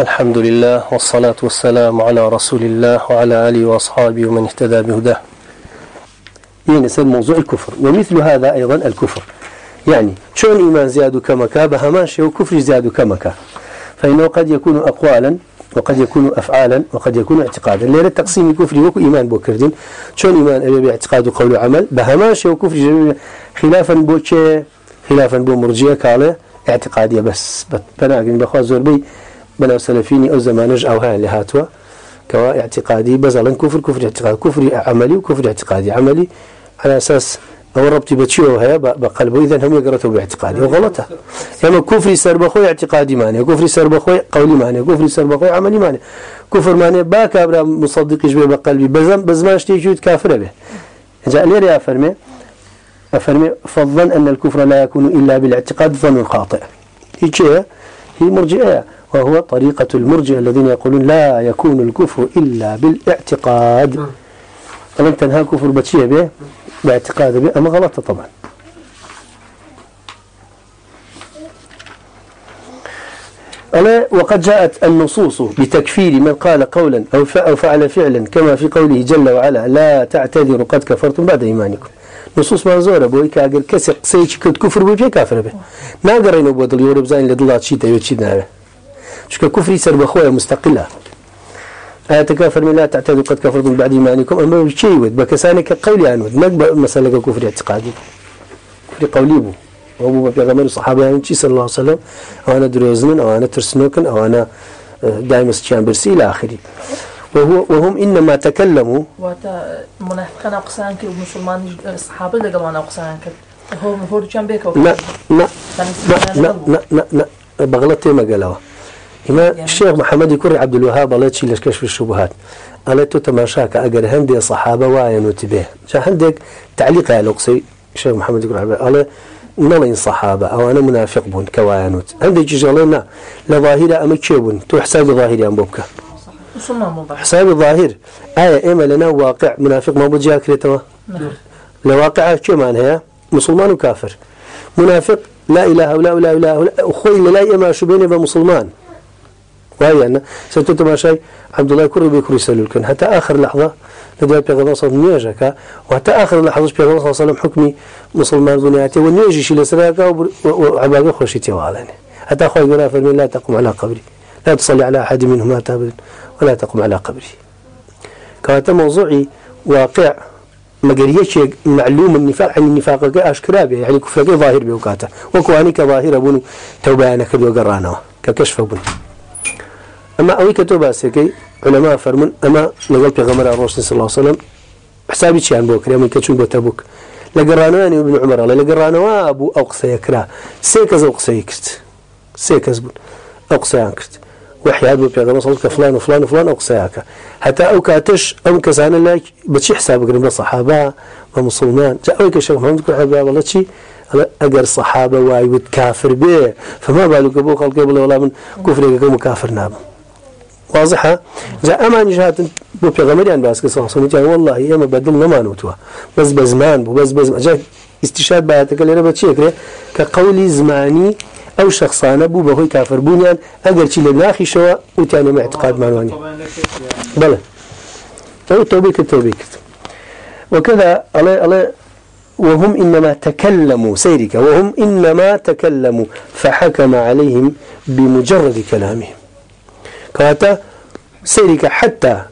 الحمد لله والصلاة والسلام على رسول الله وعلى آله وأصحابه ومن اهتدى بهداه. ينسى موضوع الكفر، ومثل هذا أيضا الكفر. يعني شون إيمان زياد كمكا بهماش وكفر زياد كمكا فإنه قد يكون أقوالا، وقد يكون أفعالا، وقد يكون اعتقادا. لأن التقسيم الكفر وكو إيمان بوكردين شون إيمان أبي باعتقاد وقول وعمل بهماش وكفر خلافا بوكي خلافا بو مرجية كاله اعتقادية بس. بناقين بخوا زوربي بنا سلفيني أو زمانج أو هاي اللي هاتوا كوا اعتقادي بزلن كفر كفر اعتقاد كفر عملي وكفر اعتقادي عملي على أساس أو ربطي بتشيو هيا بقلبه إذا هم يقرأوا باعتقادي وغلطة يعني كفر سربخوي اعتقادي ماني كفر سربخوي قولي ماني كفر سربخوي عملي ماني كفر ماني باك أبرا مصدق يشبه بقلبي بزم بزمان شتيجود كافر به جاء لي يا فرمي أفرمي فالظن أن الكفر لا يكون إلا بالاعتقاد ظن خاطئ هي هي مرجئة وهو طريقة المرجئة الذين يقولون لا يكون الكفر إلا بالاعتقاد۔ فلن تنهى كفر بتشيه به باعتقاد به أما غلط طبعا۔ ألا وقد جاءت النصوص بتكفير من قال قولا أو فعل فعلا كما في قوله جل وعلا لا تعتذروا قد كفرتم بعد إيمانكم۔ نصوص منظورة بوي كأجر كسر سيج كد كفر بوجه كافر به ناقرين بدل يورب زين لدلات شيء تيجي شيء ناره شو كفر يسر بخويا مستقلة آية كافر من لا تعتذروا قد كفرتم بعد إيمانكم؟ أما شيء ود بكسانك قولي عنه نقبل مسألة كفر اعتقادي كفر قولي بو وابو بيغمر الصحابة يعني صلى الله عليه وسلم؟ أو أنا دروزن أو أنا ترسنوكن أو أنا دائما برسي إلى آخره وهو وهم إنما تكلموا. منافقان أقسان كي ومسلمان الصحابة اللي قالوا أنا أقسان كي هو هو جنب بيك لا لا لا لا لا لا بغلط ما قالوا. إما الشيخ محمد يكون عبد الوهاب الله يشيل كشف الشبهات. ألا تتماشاك أجر هندي صحابة واين وتبه جا عندك تعليق على القصي الشيخ محمد يقول عبد الله نلين صحابة أو أنا منافق بون كواينوت عندك جلنا لظاهرة أما تشيبون. تو حساب أم بوبكا حساب ظاهر آية إما لنا واقع منافق ما بجي أكريتوا لواقع شو معنى هي مسلمان وكافر منافق لا إله ولا ولا إله أخوي لا إما شو بيني بمسلمان وهي ستوت ما شيء عبد الله كل بيكر يسأل لكن حتى آخر لحظة ندوي بيغمبر صلى الله عليه وسلم وحتى آخر لحظة بيغمبر صلى الله عليه وسلم حكمي مسلمان بنياته ونيجي شيء لسراقة وعباقة خوشتي وعلاني حتى أخوي يقول فرمي لا تقوم على قبري لا تصلي على أحد منهم أبدا ولا تقوم على قبري كانت موضوعي واقع. مقريش معلوم النفاق عن النفاق أشكرا به، يعني كفر ظاهر بوكاته وكواني كظاهر أبون توبانا كبيو قرانا ككشف أبون أما أوي كتوبة سيكي علماء فرمون، أما نقول بيغمر الرسول صلى الله عليه وسلم، حسابي شيئا بوكري أما كتشون بوتابوك لقرانواني ابن عمر الله لقرانوا أبو أقصى يكرا سيكز أقصى يكست سيكز بون أقصى يكت يكست وحياد بيغمر صلى الله فلان وفلان وفلان أقصى حتى أو كاتش أو كسان الله بتشي حساب قريب الصحابة ومسلمان جاء أوي كشيخ محمد كل حبيب الله شي أجر الصحابة وايد كافر به فما بالك أبو خلق قبل ولا من كفر كم كافر نام واضحة جاء أمان جهات بو بيغمريان باسك صلى الله عليه وسلم والله ياما بدل ما نوتوا بس بزمان بو بس بزمان جاء استشهاد بياتك اللي ربط شيء كقولي زماني أو شخصانة بو بهوي كافر بونيان أقل شيء لناخي شوا وتاني مع اعتقاد معنواني بلى أو توبيك التوبيك وكذا الله الله وهم إنما تكلموا، سيرك. وهم إنما تكلموا، فحكم عليهم بمجرد كلامهم. كاتا سيرك حتى،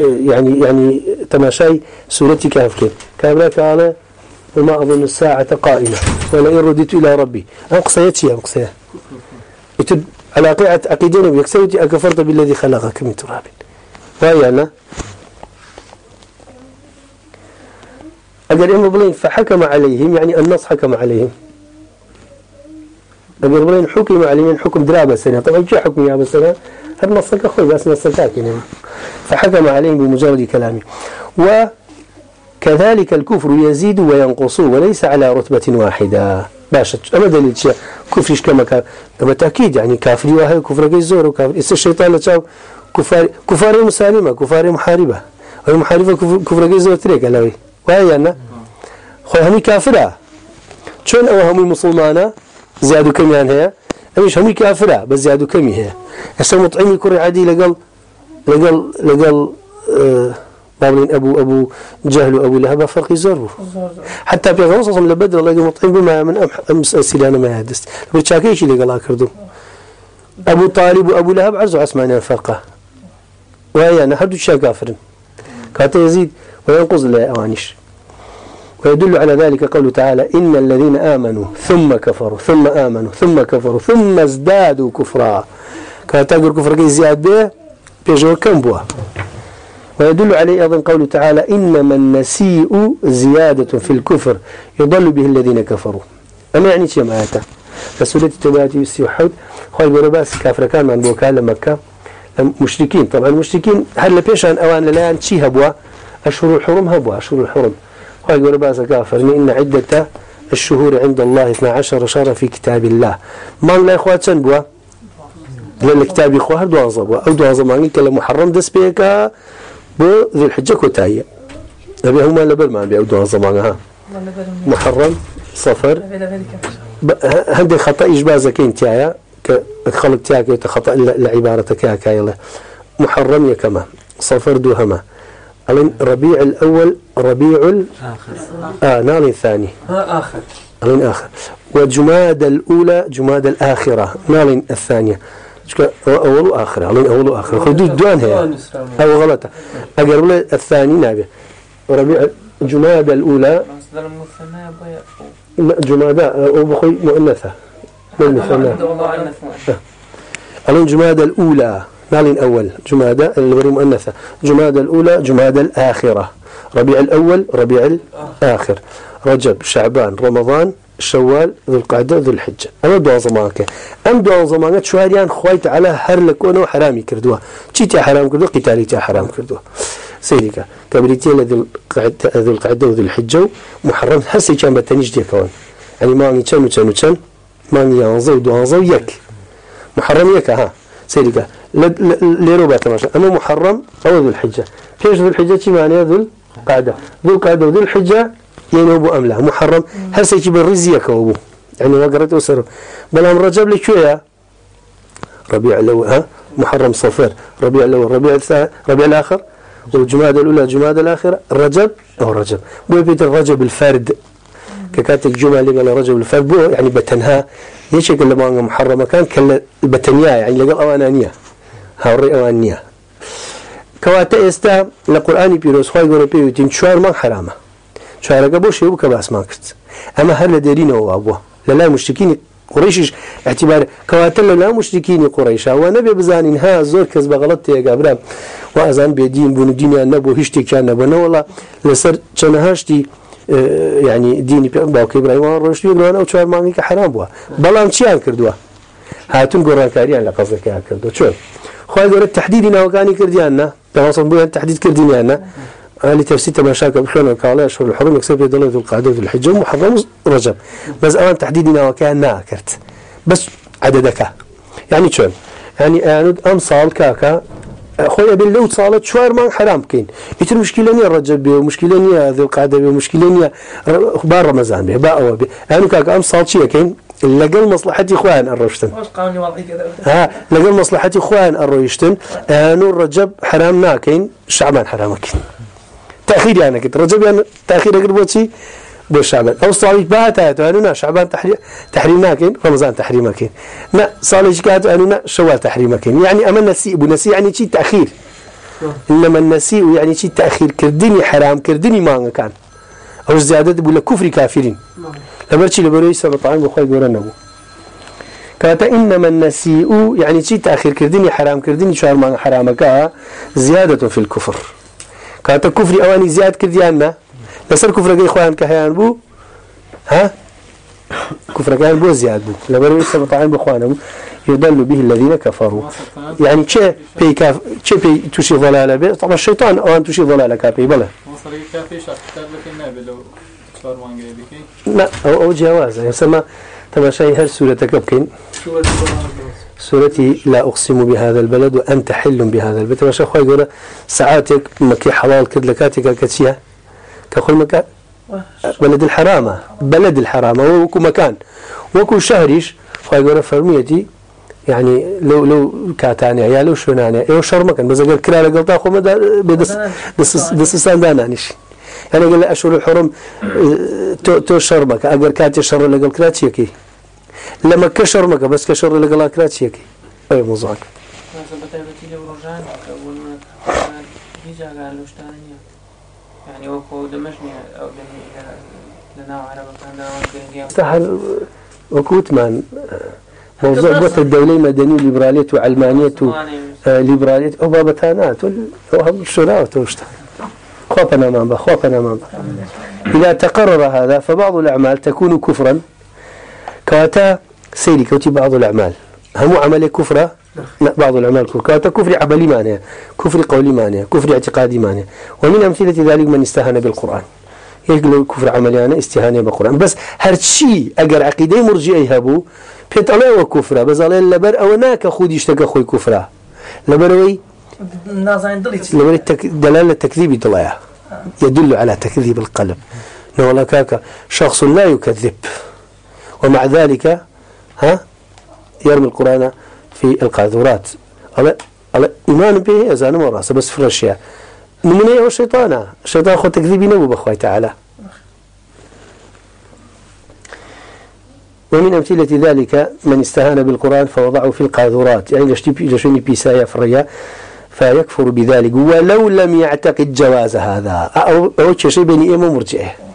يعني يعني تماشاي سورتي كهف كيف على وما أظن الساعة قائمة. ولئن رددت إلى ربي. أقصيت شيء أقصيت يتد على قيعة عقيدين بيكسوتي أكفرت بالذي خلقك من تراب. وهي أنا؟ أقل إما بلين فحكم عليهم، يعني النص حكم عليهم. أقل بلين حكم عليهم حكم درابة سنة. طبعا جاء حكم يا بسنة هذا نصك أخوي؟ بس نصك فحكم عليهم بمجرد كلامه و كذلك الكفر يزيد وينقص وليس على رتبة واحدة. باشا أما دليل شيء. كفرش كما كان كما تأكيد. يعني كافر وهي كفر جيزور وكافر إست الشيطان لتشاو كفار كفار مسالمة، كفار محاربة. وهي محاربة كفر جيزور تريك لوي وهي أنا خو همي كافرة. شون أو همي مسلمانة؟ زيادو كم يعني هي؟ هميش همي كافرة، بس زيادو كم هي. هسه مطعمي كري عادي لقل لقل لقل، آه بابلين ابو ابو جهل وابو لهب فرق يزروا حتى في غوص صلى بدر الله يقول مطعم بما من امس سيلانا ما هدست وشاكيش اللي قال كردو. ابو طالب وابو لهب عرزوا اسمعنا الفرقه وهي انا حد كافر كانت يزيد وينقص لا اوانيش ويدل على ذلك قوله تعالى إن الذين آمنوا ثم كفروا، ثم آمنوا، ثم كفروا، ثم ازدادوا كفرا. كانت تقول كفر كي زياد به بيجوا كم بوا؟ ويدل عليه أيضا قوله تعالى إنما النسيء زيادة في الكفر، يضل به الذين كفروا. أما يعني شيء معاته فسورة التوبة يسيحود خواهي برباس كافر كان من بوكال لمكة. مشركين طبعا المشركين هل لبيشان أوان لا ينشي هبوا؟ أشهر الحرم هبوا، أشهر الحرم. خواهي برباس كافر. إن عدة الشهور عند الله 12 شهرا في كتاب الله. ما لا إخوات سنبوا لأن الكتاب إخوة دوان صبوا أو دوان زماني كلا محرم دس بيكا؟ بذي الحجة كتاية أبي هما لبر ما أبي أو دوان زمانها محرم صفر هندي خطأ إجبازة كين تيايا كخلق تياك يتخطأ لعبارتك يا كايلة محرم يا كما صفر دوهما ألين ربيع الأول ربيع الآخر آه نال الثاني آخر. ألين آخر. وجماد الأولى جماد الآخرة. نال الثانية أول وآخر ألين أول وآخر خدود دوان هي أو غلطة أقرب الثاني نابي ربيع جماد الأولى. جمادة أو بخي مؤنثة مؤنثة ألين جماد الأولى. نال أول. جمادة البري مؤنثة. جمادة الأولى جمادة الآخرة. ربيع الأول ربيع الآخر. رجب شعبان رمضان شوال ذو القعدة ذو الحجة أما دوان زمانك. أم دوان زمانك شواريان خويت على هر لكونه حرامي كردوها. تيتي حرام كردوها؟ قتالي تي حرام كردوها. سيديك كبريتي ذو القعدة وذو الحجة محرم. هسي كان بتنيج دي كون يعني ما أني كان وكان وكان ما أني ينزو دوان يك. محرم يك ها. سيديك ليرو باتماشا أما محرم، أو ذو الحجة كيش ذو الحجة كي معنى ذو القعدة ذو القعدة وذو الحجة يعني أبو أملا محرم. هل سيكي بالرزية كوابو يعني وقرأت أسره بل أم رجب لك شوية. ربيع الأول، ها؟ محرم صفر. ربيع الأول، ربيع الثاني، ربيع الآخر. والجماد الأولى، جماد الآخرة. رجب، أو رجب. بو بيت الرجب الفرد. ككاتك الجمعة اللي قال رجب الفرد. بو يعني بتنها. ليش يقول لما محرمة؟ كان كلا بتنيا يعني لقى أوانانية. هاوري أوانية كواتا استا لقرآن بيروس، خواهي قرأ بيوتين. شوار ما حرامة. شوار قبو شيء بك باس ما كرت أما هل لديرين هو أبوه للا مشتكين قريش اعتبار كواتا لا مشتكين قريشا ونبي بزانين ها زور كذب غلط يا قابرا وأزان بيدين بون الدنيا نبو هشتي كان نبو نولا لسر چنهاشتي يعني ديني باوكي إبراهيم ورشد يقولون أو شوار حرام بوا بلان چيان كردوا هاتون قرآن كاريان لقصدك يا كردوا شو خواهي قرأت تحديدنا وكاني كرديانا تواصل بها التحديد كرديانا أنا تفسير تماشاك بحلون وكالة أشهر الحرم يكسب يدلون ذو القعدة ذو الحجة محرم رجب. بس أولا تحديدنا وكان ناكرت بس عددك. يعني شو يعني أنا أم صال كاكا. خويا باللو صالت شوار ما حرام كين. يتر مشكلة نية رجب بيه ومشكلة نية ذو القعدة بيه ومشكلة نية أخبار رمضان بيه باء بيه أنا كاكا أم صال شيء كين؟ لقل مصلحتي اخوان الرشتن. ها لقل مصلحتي اخوان الرشتن. انو رجب حرام ناكين شعبان حرامك تاخير يعني كنت رجب يعني تاخير قربوتي بو شعبان او صالح بات انو شعبان تحريم تحريم رمضان تحريم كين لا صالح كات انو شوال تحريم كين يعني اما النسي ابو نسي يعني شيء تاخير انما النسي يعني شيء تاخير كردني حرام، كردني ما كان. او زياده بقول كفر كافرين. لبرشي لبروي سبطان بخوي قرنبو كاتا إنما النسيء يعني شيء تأخير. كردني حرام، كردني شهر ما حرامك زيادة في الكفر. كاتا كفر أواني زياد كرديانا بسر كفر قي خوان كهيان بو؟ ها؟ كفر كان بو. زياد بو لبروي سبطان بخوانه يضل به الذين كفروا يعني شيء بي كاف شيء بي تشي ضلالة بي طبعا الشيطان أوان تشي ضلالة كافي بلا لا أو أو جواز يسمى تماشي هل سورة كبكين سورتي لا أقسم بهذا البلد وأنت حل بهذا البلد تماشي أخوي يقول ساعاتك مكي حلال، كد لكاتك الكتشية كأخوي مكان بلد الحرامة بلد الحرامة وكو مكان. وكو شهريش أخوي يقول فرميتي، يعني لو لو كاتاني، يا لو شوناني ايو شرمك بس اقول كلا لقلطا خو بدس بس بس ساندانا نشي يعني قال اشهر الحرم تو تو شرمك اقول كاتي شر لقل كراتشيكي لما بس كشر لقل كراتشيكي اي مزاك يعني وكو دمشني او لنا عربة كان سهل وكوت مان. موضوع بوت الدولة المدنية الليبرالية وعلمانية ليبرالية أو بابتانات وهم الشراء وتوشتا خوفنا مانبا خوفنا مانبا إذا تقرر هذا فبعض الأعمال تكون كفرا. كواتا سيري كوتي بعض الأعمال. هم عمل كفرة؟ لا بعض الأعمال كفر كفر عملي مانيا كفر قولي مانيا كفر اعتقادي مانيا ومن أمثلة ذلك من استهان بالقرآن. يقولوا كفر عملي أنا استهانة بالقرآن. بس هرشي أجر عقيدة مرجئة يهبو بيت الله وكفرة بس الله لبر أو ناك خود يشتكى خوي كفرة لبروي لبر التك... دلالة تكذيب دلايا يدل على تكذيب القلب. نقول لك شخص لا يكذب. ومع ذلك ها؟ يرمي القرآن في القاذورات الله الله إيمان به أزان مراسة بس في الأشياء من هو الشيطان الشيطان خو تكذيبي نبو بخوي تعالى. ومن أمثلة ذلك من استهان بالقرآن فوضعه في القاذورات يعني لشوني بيسايا فريا فيكفر بذلك. ولو لم يعتقد جواز هذا. أو, أو شيء بين إيمان مرجئه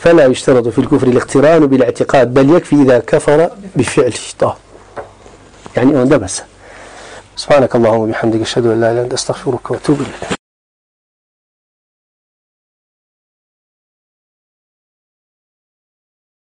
فلا يشترط في الكفر الاقتران بالاعتقاد، بل يكفي إذا كفر بفعله طه. يعني أنا بس سبحانك اللهم وبحمدك، أشهد أن لا إله إلا أنت، أستغفرك وأتوب إليك